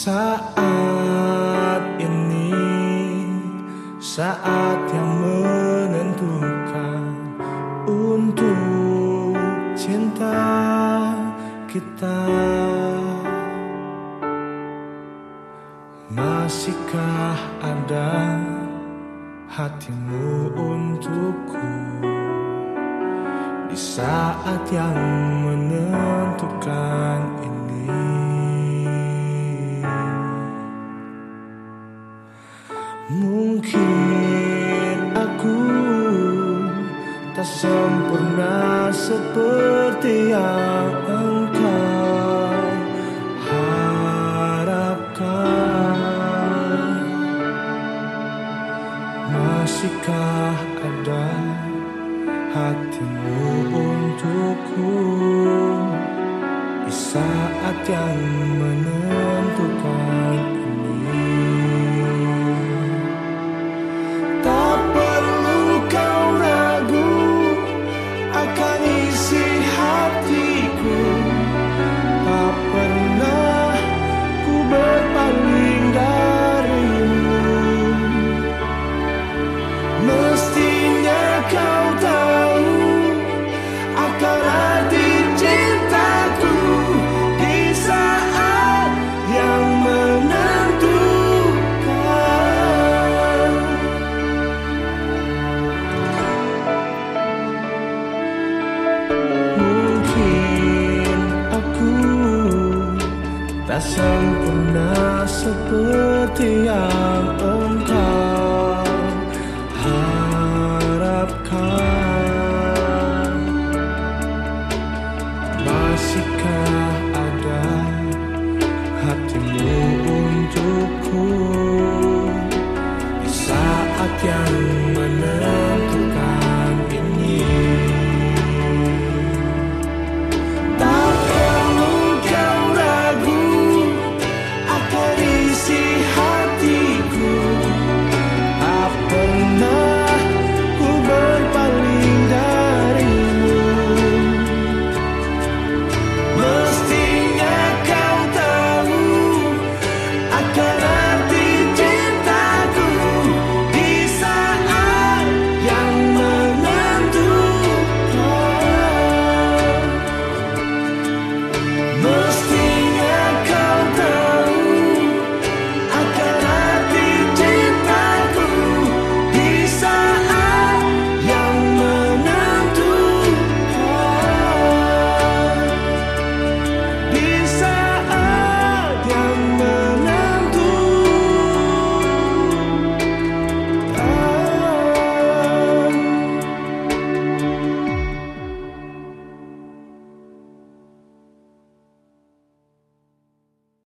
saat ini saat yang menentukan untuk cinta kita. Masihkah ada hatimu untukku? Di saat yang menentukan Mungkin aku tak sempurna seperti yang engkau harapkan. Masihkah ada hatimu untukku Di saat yang menentukan sempurna seperti yang engkau harapkan? Masihkah ada hatimu untukku? Di saat yang mana